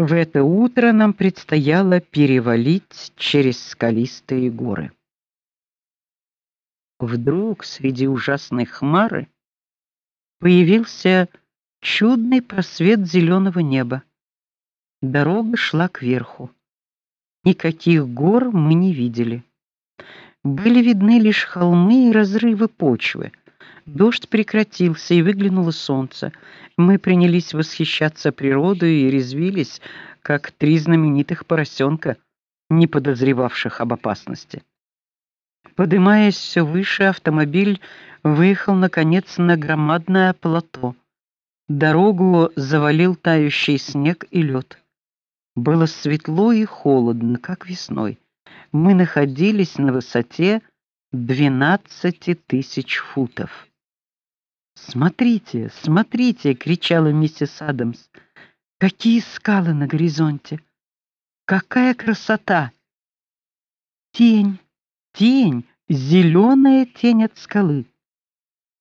В это утро нам предстояло перевалить через скалистые горы. Вдруг среди ужасной хмары появился чудный просвет зеленого неба. Дорога шла кверху. Никаких гор мы не видели. Были видны лишь холмы и разрывы почвы. Дождь прекратился, и выглянуло солнце. Мы принялись восхищаться природой и резвились, как три знаменитых поросенка, не подозревавших об опасности. Поднимаясь все выше, автомобиль выехал наконец на громадное плато. Дорогу завалил тающий снег и лед. Было светло и холодно, как весной. Мы находились на высоте 12 тысяч футов. "Смотрите, смотрите!" кричала миссис Адамс. "Какие скалы на горизонте! Какая красота! Тень, тень, зеленая тень от скалы.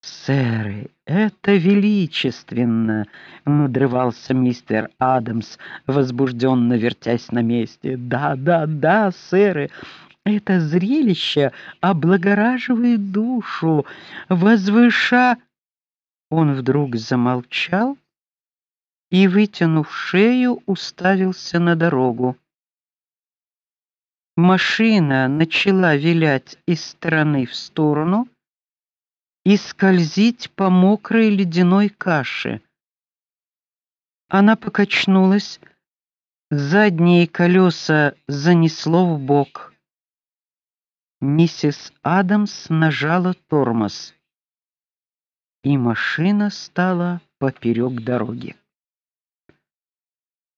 Сэры, это величественно, надрывался мистер Адамс, возбужденно вертясь на месте. Да, да, да, сэры, это зрелище облагораживает душу, возвыша Он вдруг замолчал и, вытянув шею, уставился на дорогу. Машина начала вилять из стороны в сторону и скользить по мокрой ледяной каше. Она покачнулась, задние колеса занесло в бок. Миссис Адамс нажала тормоз, и машина стала поперек дороги.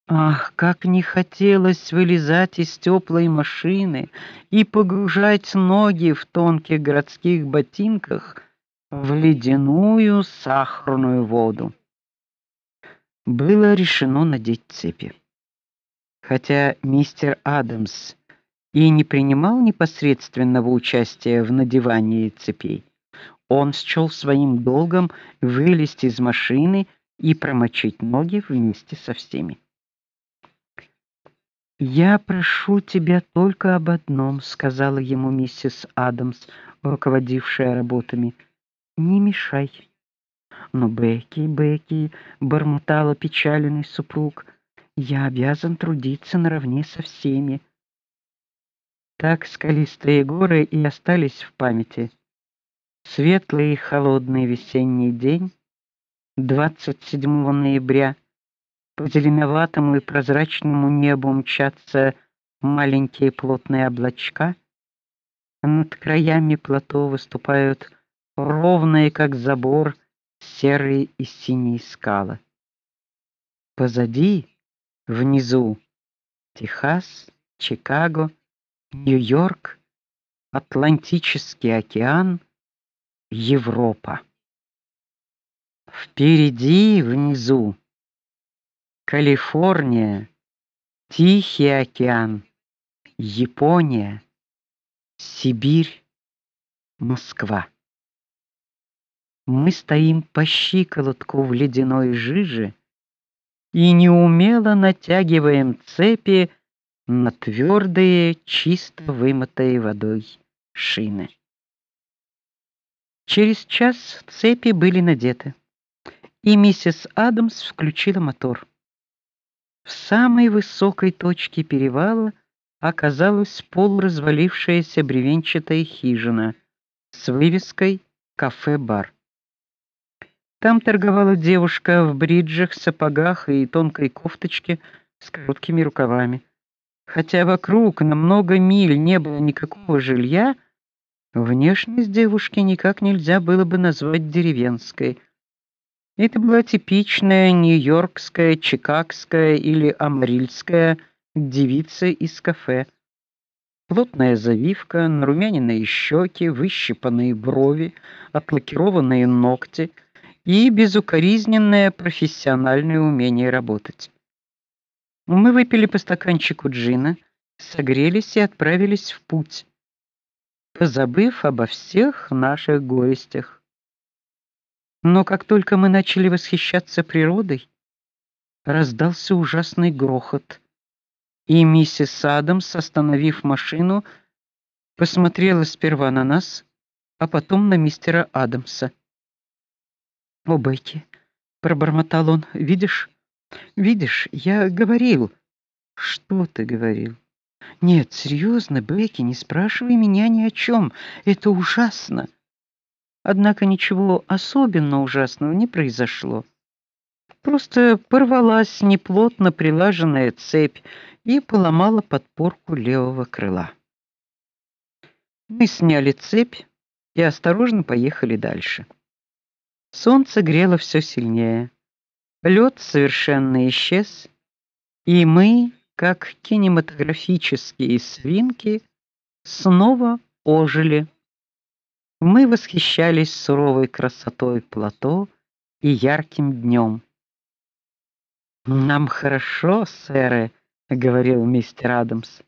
Ах, как не хотелось вылезать из теплой машины и погружать ноги в тонких городских ботинках в ледяную сахарную воду. Было решено надеть цепи. Хотя мистер Адамс и не принимал непосредственного участия в надевании цепей, он счел своим долгом вылезти из машины и промочить ноги вместе со всеми. Я прошу тебя только об одном, сказала ему миссис Адамс, руководившая работами. Не мешай. Но Бекки, Бекки, бормотал печальный супруг. Я обязан трудиться наравне со всеми. Так скалистые горы и остались в памяти. Светлый и холодный весенний день 27 ноября по зеленоватому и прозрачному небу мчатся маленькие плотные облачка, а над краями плато выступают ровные, как забор, серые и синие скалы. Позади, внизу, Техас, Чикаго, Нью-Йорк, Атлантический океан, Европа. Впереди, внизу, Калифорния, Тихий океан, Япония, Сибирь, Москва. Мы стоим по щиколотку в ледяной жиже и неумело натягиваем цепи на твердые, чисто вымытые водой шины. Через час цепи были надеты, и миссис Адамс включила мотор. В самой высокой точке перевала оказалась полуразвалившаяся бревенчатая хижина с вывеской кафе-бар. Там торговала девушка в бриджах, сапогах и тонкой кофточке с короткими рукавами. Хотя вокруг на много миль не было никакого жилья, внешность девушки никак нельзя было бы назвать деревенской. Это была типичная нью-йоркская, чикагская или амарильская девица из кафе. Плотная завивка, нарумяненные щеки, выщипанные брови, отлакированные ногти и безукоризненное профессиональное умение работать. Мы выпили по стаканчику джина, согрелись и отправились в путь, позабыв обо всех наших горестях. Но как только мы начали восхищаться природой, раздался ужасный грохот, и миссис Адамс, остановив машину, посмотрела сперва на нас, а потом на мистера Адамса. "О, Бекки", пробормотал он. "Видишь? Видишь, я говорил". "Что ты говорил?" "Нет, серьезно, Бекки, не спрашивай меня ни о чем. Это ужасно". Однако ничего особенно ужасного не произошло. Просто порвалась неплотно прилаженная цепь и поломала подпорку левого крыла. Мы сняли цепь и осторожно поехали дальше. Солнце грело все сильнее. Лед совершенно исчез, и мы, как кинематографические свинки, снова ожили. Мы восхищались суровой красотой плато и ярким днем. Нам хорошо, сэры, говорил мистер Адамс.